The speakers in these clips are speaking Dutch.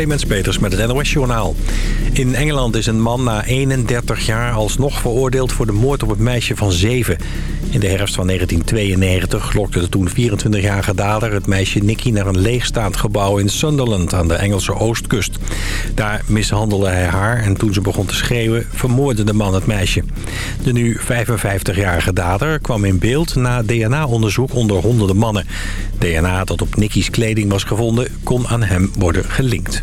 Clemens Peters met het NOS Journaal. In Engeland is een man na 31 jaar alsnog veroordeeld voor de moord op het meisje van 7. In de herfst van 1992 lokte de toen 24-jarige dader het meisje Nicky naar een leegstaand gebouw in Sunderland aan de Engelse oostkust. Daar mishandelde hij haar en toen ze begon te schreeuwen vermoordde de man het meisje. De nu 55-jarige dader kwam in beeld na DNA-onderzoek onder honderden mannen. DNA dat op Nicky's kleding was gevonden kon aan hem worden gelinkt.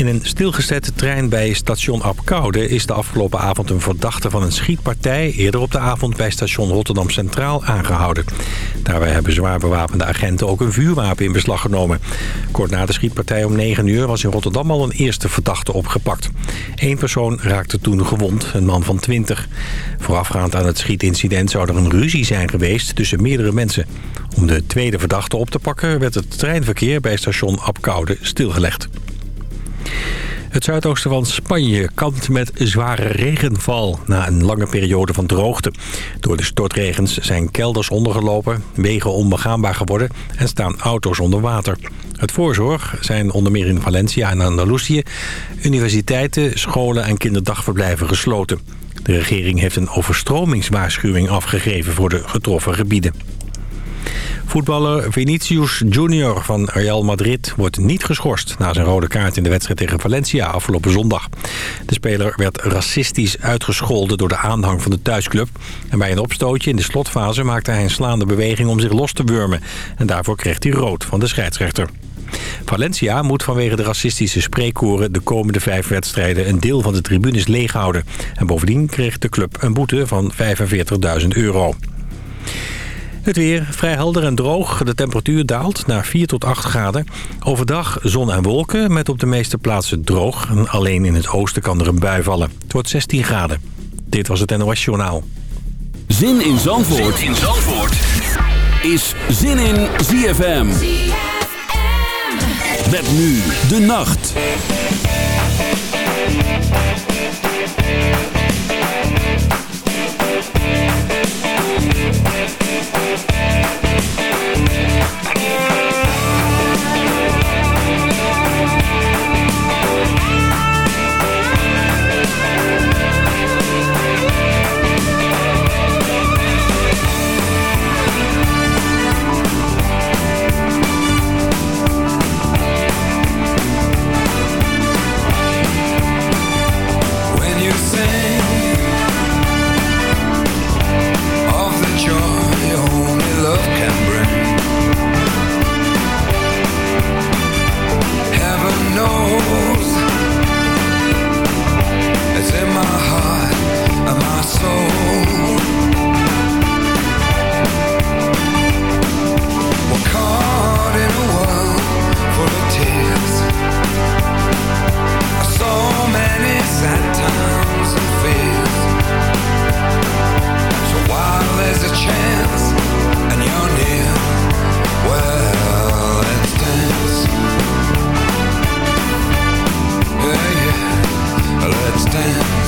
In een stilgezette trein bij station Apkoude is de afgelopen avond een verdachte van een schietpartij eerder op de avond bij station Rotterdam Centraal aangehouden. Daarbij hebben zwaar bewapende agenten ook een vuurwapen in beslag genomen. Kort na de schietpartij om 9 uur was in Rotterdam al een eerste verdachte opgepakt. Eén persoon raakte toen gewond, een man van 20. Voorafgaand aan het schietincident zou er een ruzie zijn geweest tussen meerdere mensen. Om de tweede verdachte op te pakken werd het treinverkeer bij station Apkoude stilgelegd. Het zuidoosten van Spanje kampt met zware regenval na een lange periode van droogte. Door de stortregens zijn kelders ondergelopen, wegen onbegaanbaar geworden en staan auto's onder water. Het voorzorg zijn onder meer in Valencia en Andalusië universiteiten, scholen en kinderdagverblijven gesloten. De regering heeft een overstromingswaarschuwing afgegeven voor de getroffen gebieden. Voetballer Vinicius Junior van Real Madrid wordt niet geschorst... na zijn rode kaart in de wedstrijd tegen Valencia afgelopen zondag. De speler werd racistisch uitgescholden door de aanhang van de thuisclub. En bij een opstootje in de slotfase maakte hij een slaande beweging om zich los te wurmen. En daarvoor kreeg hij rood van de scheidsrechter. Valencia moet vanwege de racistische spreekkoren de komende vijf wedstrijden een deel van de tribunes leeghouden. En bovendien kreeg de club een boete van 45.000 euro. Het weer vrij helder en droog. De temperatuur daalt naar 4 tot 8 graden. Overdag zon en wolken met op de meeste plaatsen droog. Alleen in het oosten kan er een bui vallen. Het wordt 16 graden. Dit was het NOS Journaal. Zin in Zandvoort, zin in Zandvoort. is Zin in ZFM. ZFM. Met nu de nacht. something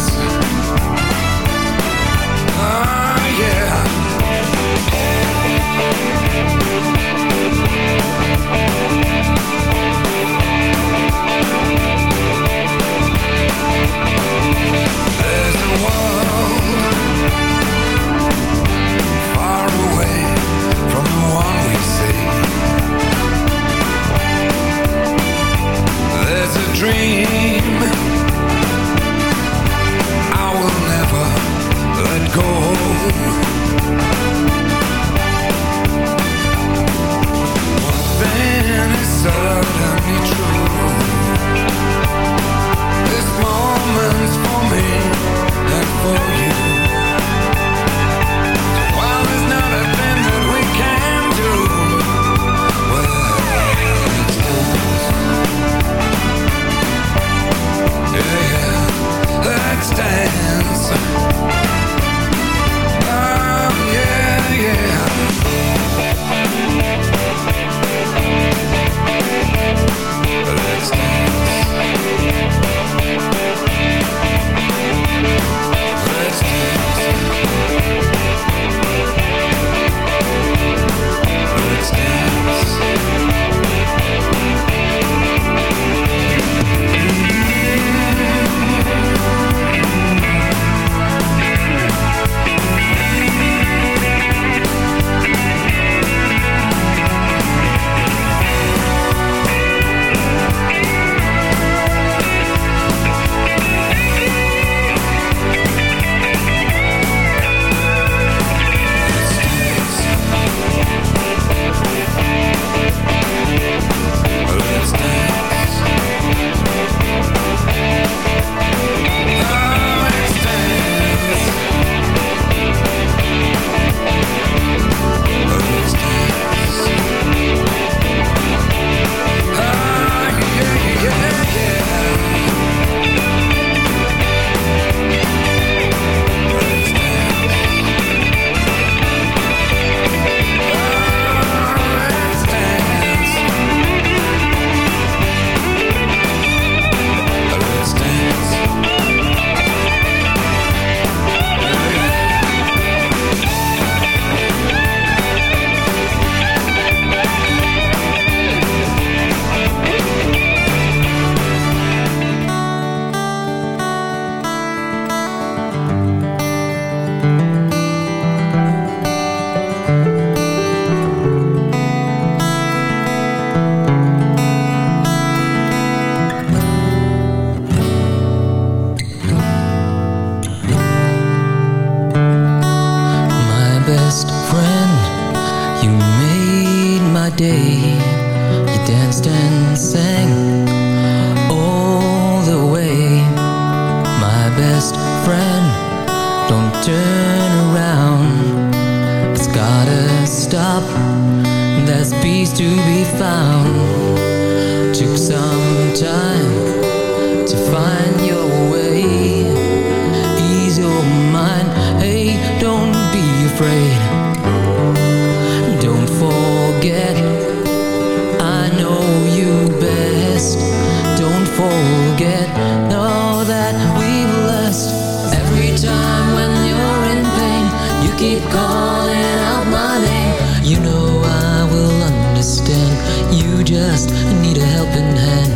just need a helping hand.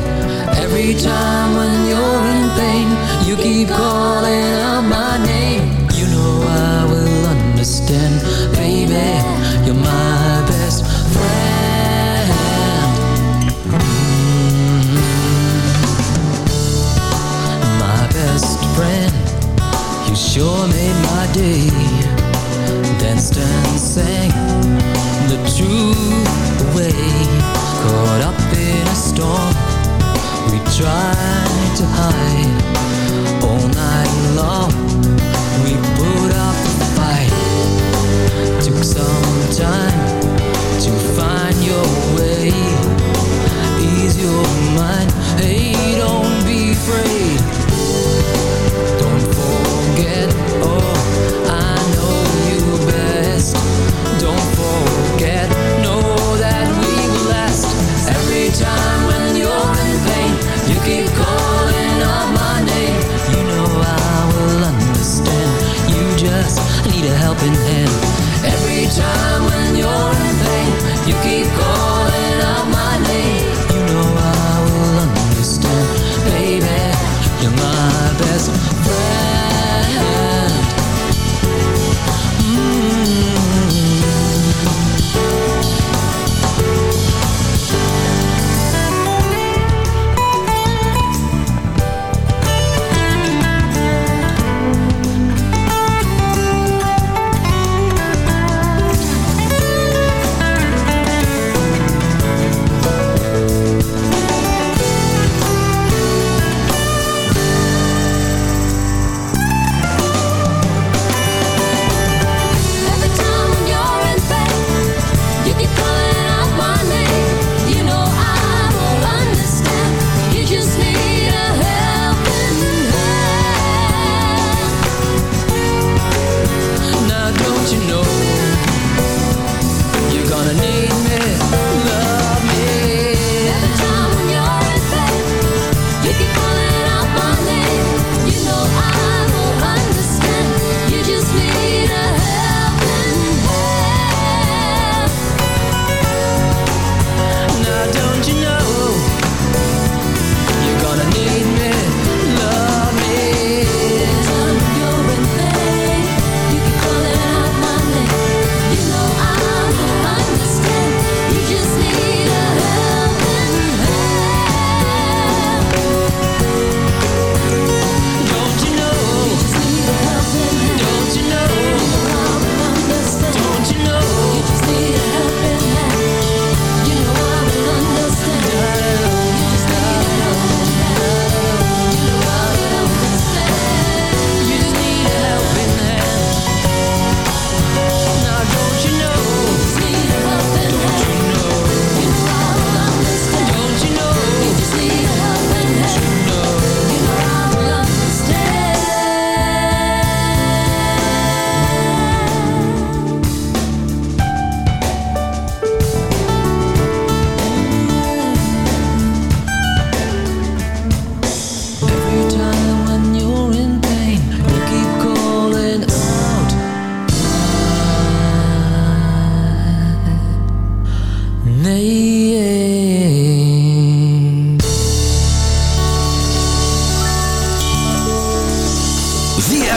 Every time when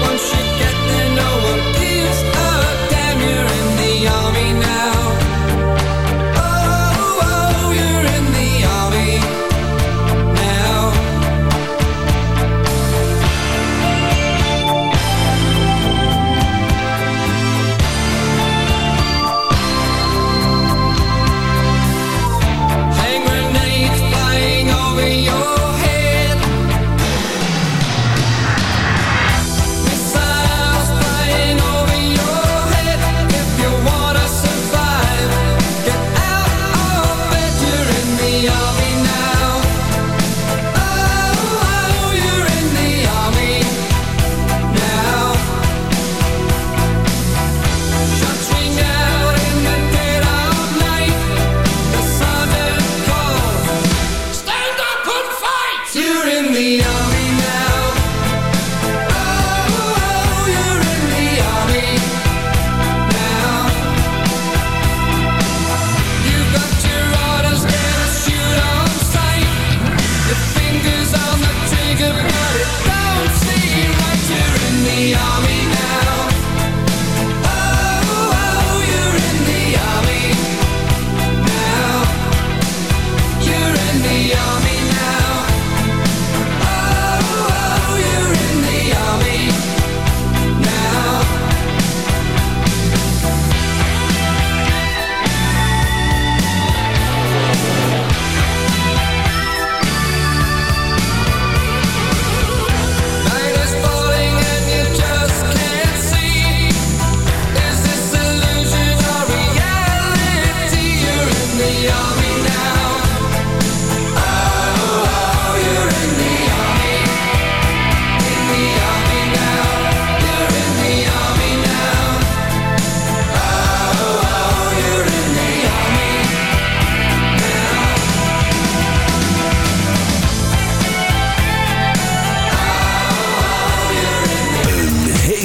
quando.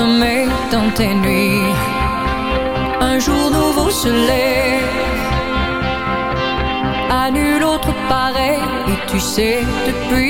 sommeil dans tes nuits. Un jour nouveau se lève, à nul autre pareil, et tu sais depuis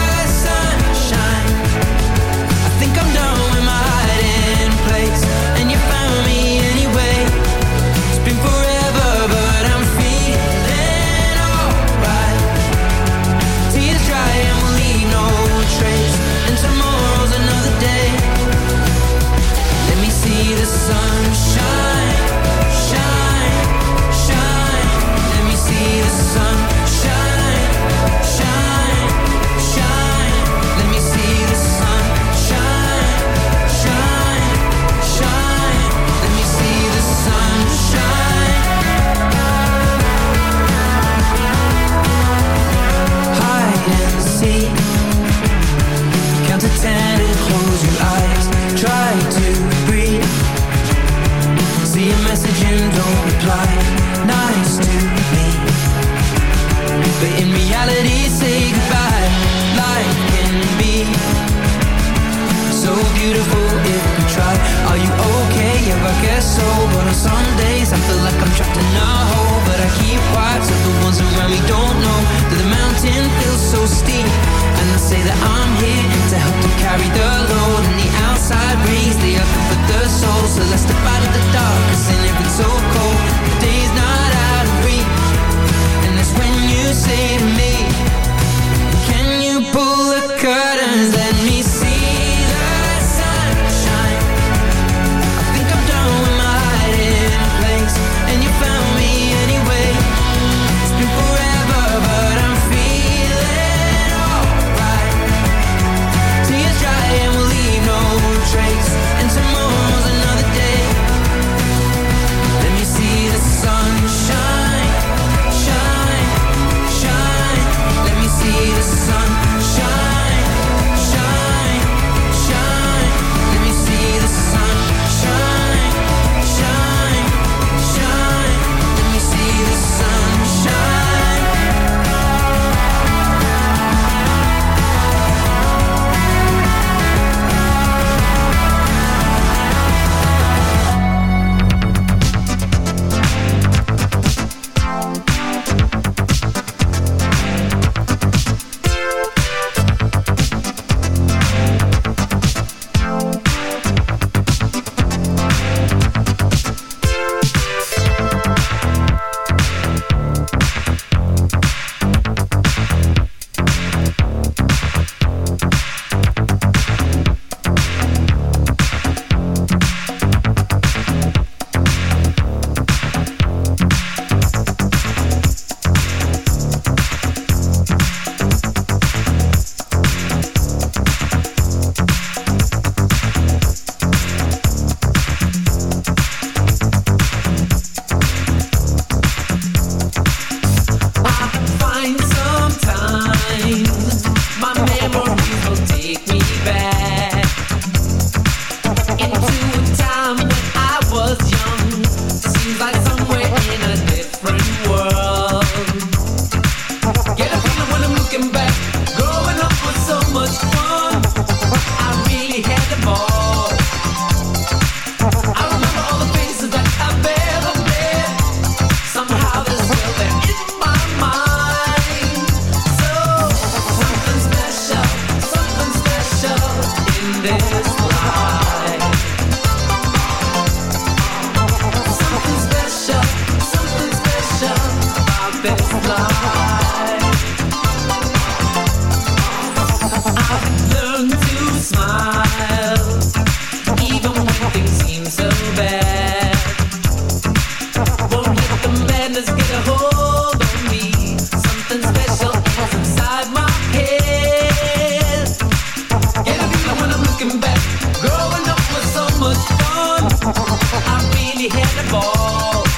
I really had a ball.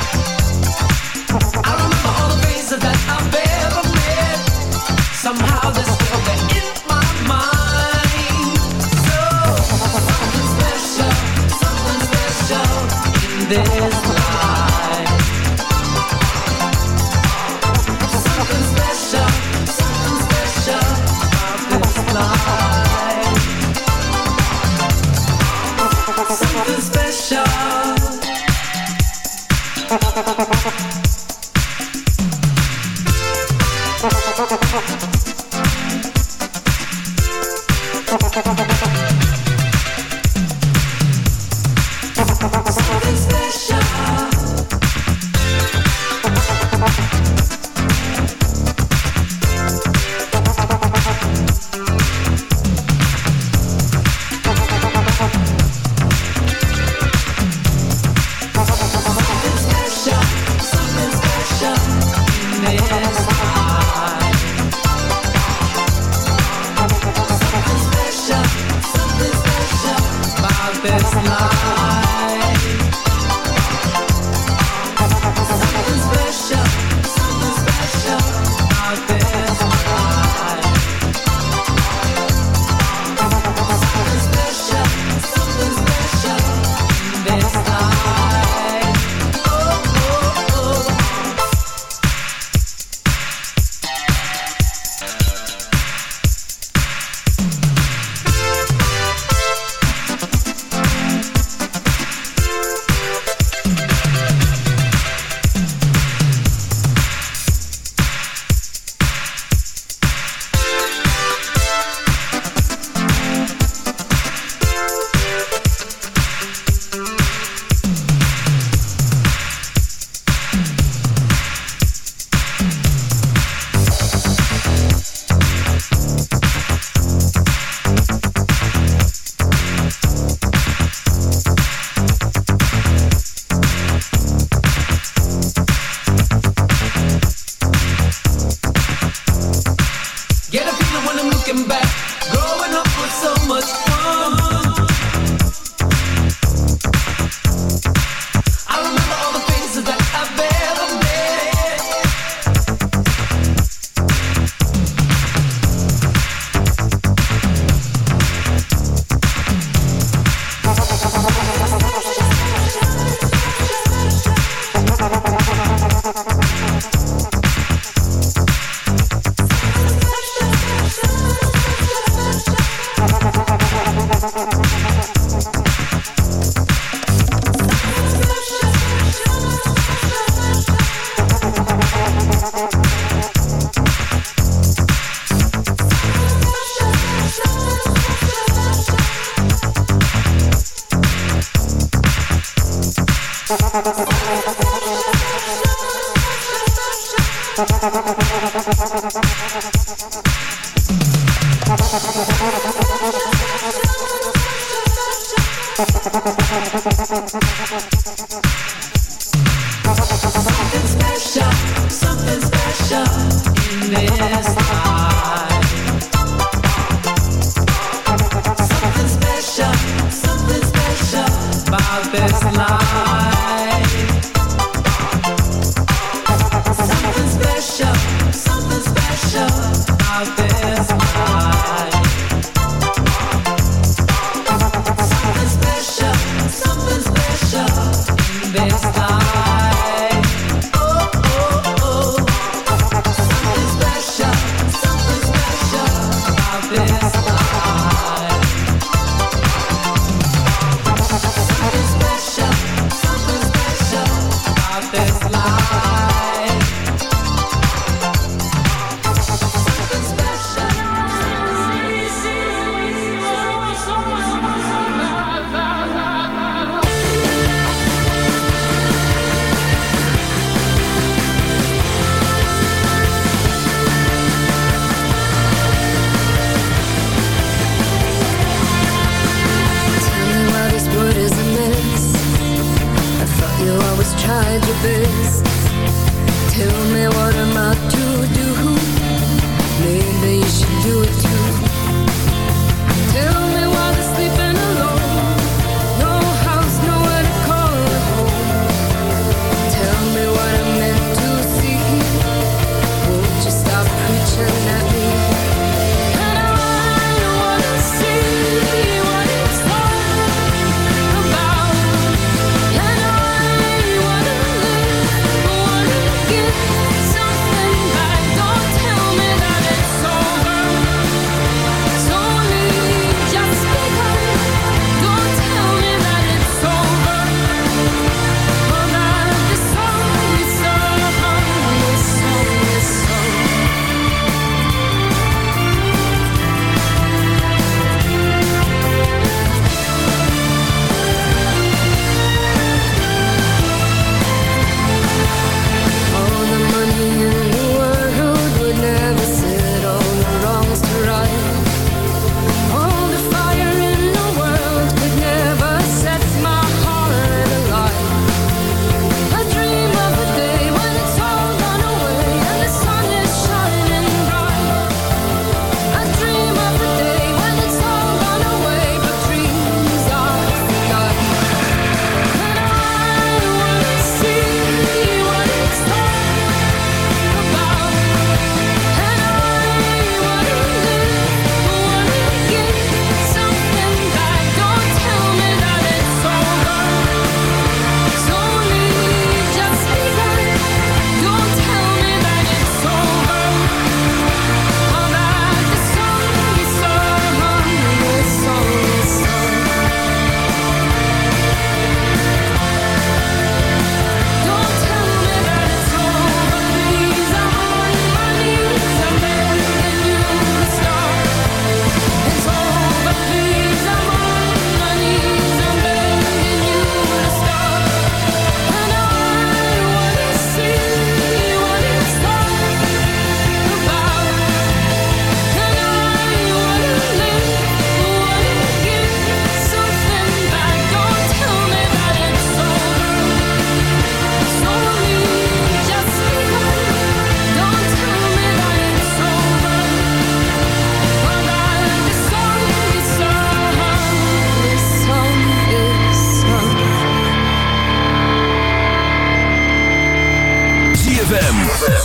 this life.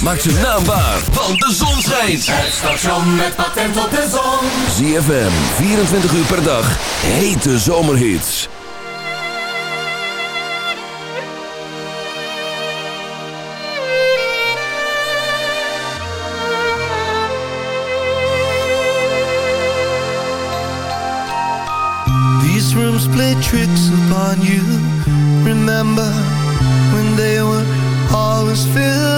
maakt ze naam waar, want de zon schijnt. Het station met patent op de zon. ZFM, 24 uur per dag, hete zomerhits. These rooms play tricks upon you. Remember when they were always filled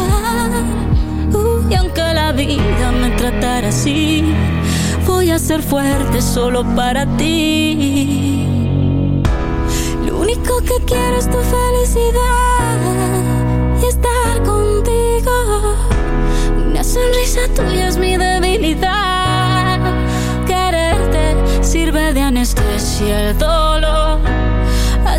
La vida me tratara así, voy a ser fuerte solo para ti. Lo único que quiero es tu felicidad y estar contigo. Una sonrisa tuya es mi debilidad. Quererte sirve de anestesia el dolor.